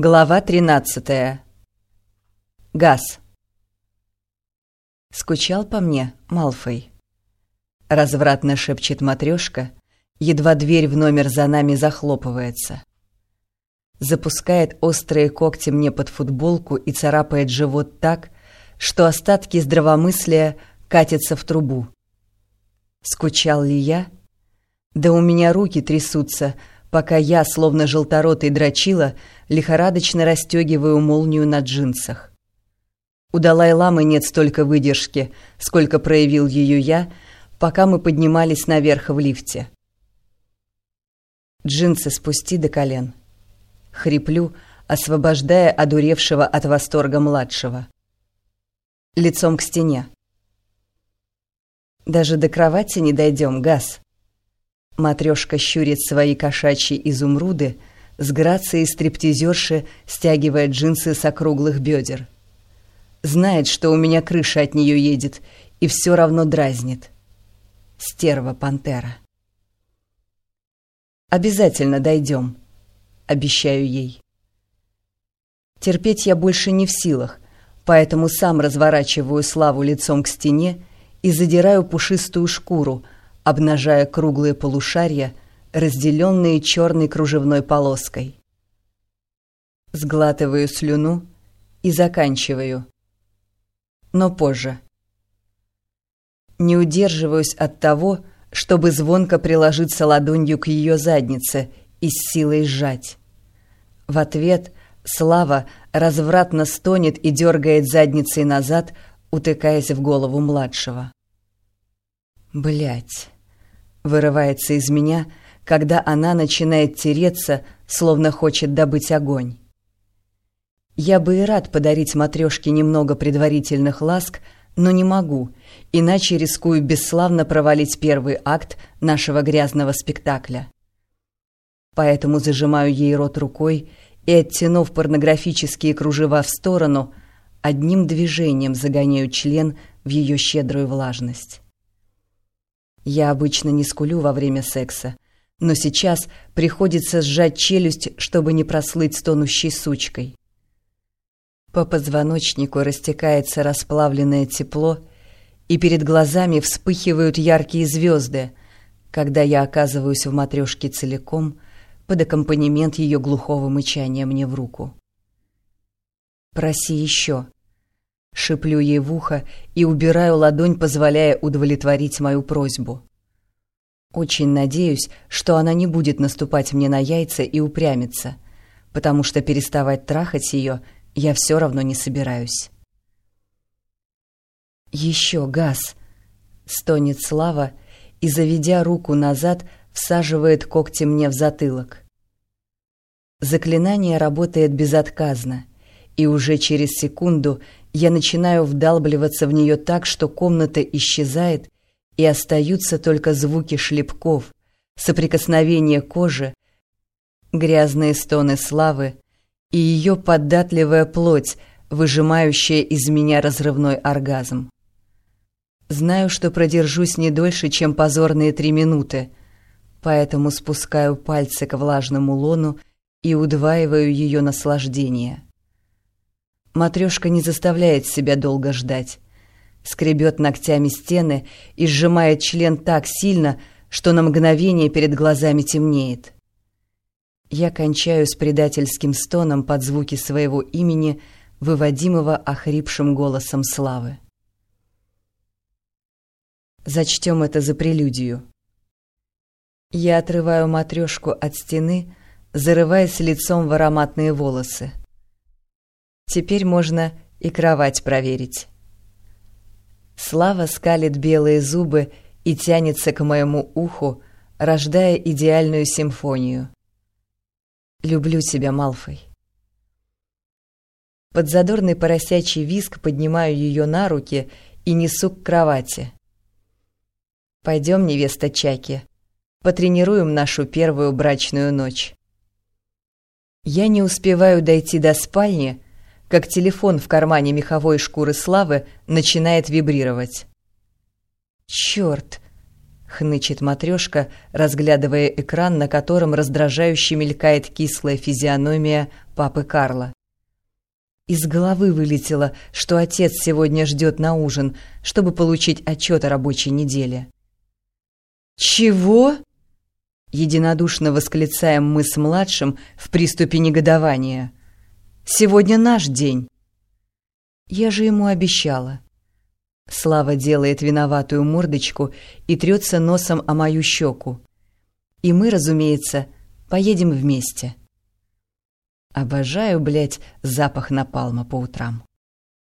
Глава 13. Газ. Скучал по мне Малфой. Развратно шепчет матрешка, едва дверь в номер за нами захлопывается. Запускает острые когти мне под футболку и царапает живот так, что остатки здравомыслия катятся в трубу. Скучал ли я? Да у меня руки трясутся, пока я, словно желторотый дрочила, лихорадочно расстегиваю молнию на джинсах. У Далай-ламы нет столько выдержки, сколько проявил ее я, пока мы поднимались наверх в лифте. Джинсы спусти до колен. Хриплю, освобождая одуревшего от восторга младшего. Лицом к стене. Даже до кровати не дойдем, Газ. Матрешка щурит свои кошачьи изумруды, с грацией стриптизерши стягивая джинсы с округлых бедер. Знает, что у меня крыша от нее едет, и все равно дразнит. Стерва пантера. «Обязательно дойдем», — обещаю ей. Терпеть я больше не в силах, поэтому сам разворачиваю Славу лицом к стене и задираю пушистую шкуру — обнажая круглые полушария, разделенные черной кружевной полоской. Сглатываю слюну и заканчиваю. Но позже. Не удерживаюсь от того, чтобы звонко приложиться ладонью к ее заднице и с силой сжать. В ответ Слава развратно стонет и дергает задницей назад, утыкаясь в голову младшего. Блять вырывается из меня, когда она начинает тереться, словно хочет добыть огонь. Я бы и рад подарить матрешке немного предварительных ласк, но не могу, иначе рискую бесславно провалить первый акт нашего грязного спектакля. Поэтому зажимаю ей рот рукой и, оттянув порнографические кружева в сторону, одним движением загоняю член в ее щедрую влажность. Я обычно не скулю во время секса, но сейчас приходится сжать челюсть, чтобы не прослыть стонущей сучкой. По позвоночнику растекается расплавленное тепло, и перед глазами вспыхивают яркие звезды, когда я оказываюсь в матрешке целиком под аккомпанемент ее глухого мычания мне в руку. «Проси еще», Шиплю ей в ухо и убираю ладонь, позволяя удовлетворить мою просьбу. Очень надеюсь, что она не будет наступать мне на яйца и упрямиться, потому что переставать трахать ее я все равно не собираюсь. «Еще газ!» — стонет Слава и, заведя руку назад, всаживает когти мне в затылок. Заклинание работает безотказно, и уже через секунду я начинаю вдалбливаться в нее так, что комната исчезает, и остаются только звуки шлепков, соприкосновение кожи, грязные стоны славы и ее податливая плоть, выжимающая из меня разрывной оргазм. Знаю, что продержусь не дольше, чем позорные три минуты, поэтому спускаю пальцы к влажному лону и удваиваю ее наслаждение. Матрешка не заставляет себя долго ждать. Скребет ногтями стены и сжимает член так сильно, что на мгновение перед глазами темнеет. Я кончаю с предательским стоном под звуки своего имени, выводимого охрипшим голосом славы. Зачтем это за прелюдию. Я отрываю матрешку от стены, зарываясь лицом в ароматные волосы. Теперь можно и кровать проверить. Слава скалит белые зубы и тянется к моему уху, рождая идеальную симфонию. «Люблю тебя, Малфой». Под задорный поросячий виск поднимаю ее на руки и несу к кровати. «Пойдем, невеста Чаки, потренируем нашу первую брачную ночь». Я не успеваю дойти до спальни, как телефон в кармане меховой шкуры Славы начинает вибрировать. «Чёрт!» хнычет матрешка, разглядывая экран, на котором раздражающе мелькает кислая физиономия папы Карла. Из головы вылетело, что отец сегодня ждет на ужин, чтобы получить отчет о рабочей неделе. «Чего?» — единодушно восклицаем мы с младшим в приступе негодования. «Сегодня наш день». Я же ему обещала. Слава делает виноватую мордочку и трется носом о мою щеку. И мы, разумеется, поедем вместе. Обожаю, блядь, запах напалма по утрам.